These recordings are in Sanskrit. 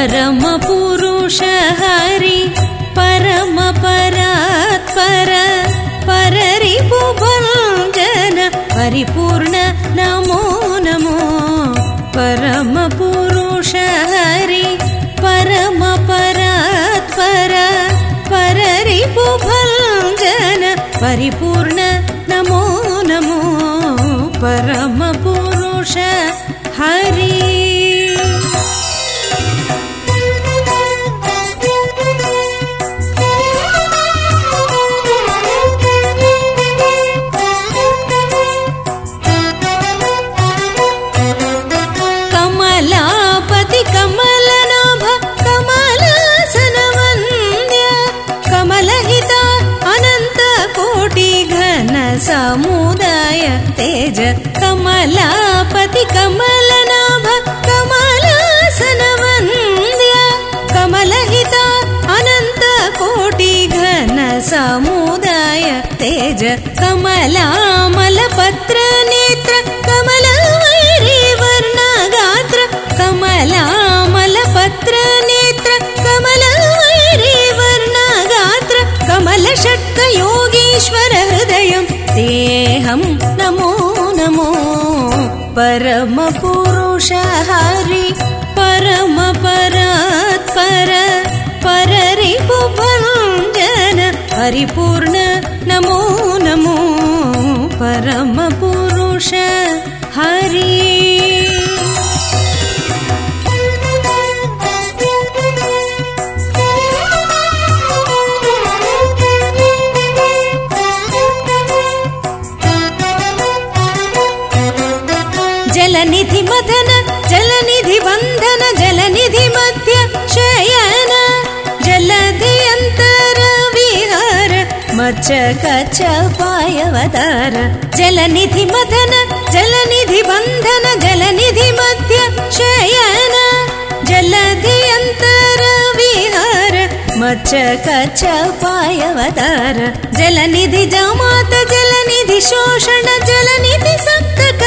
परमपुरुष हरि परमपरात्पर पररिपुभञ्जन परिपूर्ण नमो नमो परमपुरुष परिपूर्ण नमो नमो परमपुरुष हरि समुदाय तेज कमलापति कमलनाभ कमलासनवन्द्य कमलहिता अनन्तकोटि घन समुदाय तेज कमलामलपत्र परमपुरुष हरि परमपरात्पर पररिपुभञ्जन परिपूर्ण नमो नमो जलनिधि मदन जलनिधि बन्धन जलनिधि मध्य शयन। जलधि अन्तर विहार मच्च कच्च पायवतार जलनिधि मदन जलनिधि बन्धन जलनिधि मध्य शयन। जलधि अन्तर विहार मच्च कच्च पायवतार जलनिधि जमात जलनिधि शोषण जलनिधि सप्तक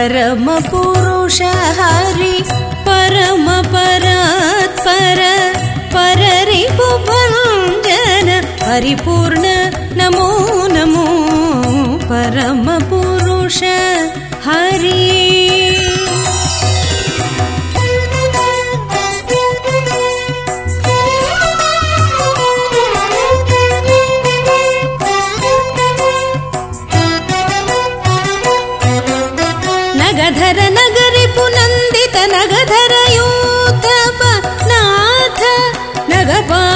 परमपुरुष हरि परमपरात्पर पररिपुभञ्जन परिपूर्ण नगधर नगरि पुनन्दित नगधर नाथ। नगपारिजातहर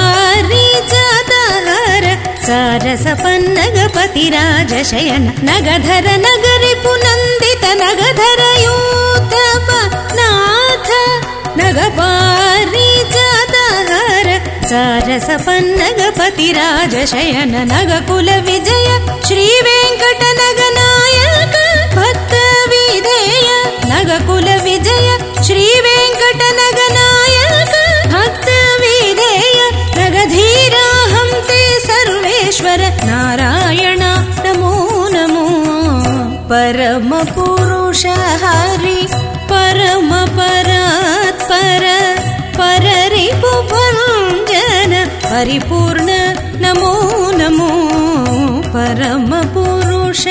सारसपन्नगपति राजशयन। नगधर नगरि पुनन्दित नगधर नाथ। नगपारिजातहर सारसपन्नगपति राजशयन। नगकुल विजय श्रीवेङ्कट नगनायक भक्त विधेय नगकुल विजय श्रीवेङ्कट नगनायक भक्त विधेय नगधीराहं ते सर्वेश्वर नारायण नमो नमो। परमपुरुष हरि परमपरात्पर पररिपुभञ्जन परिपूर्ण नमो नमो। परमपुरुष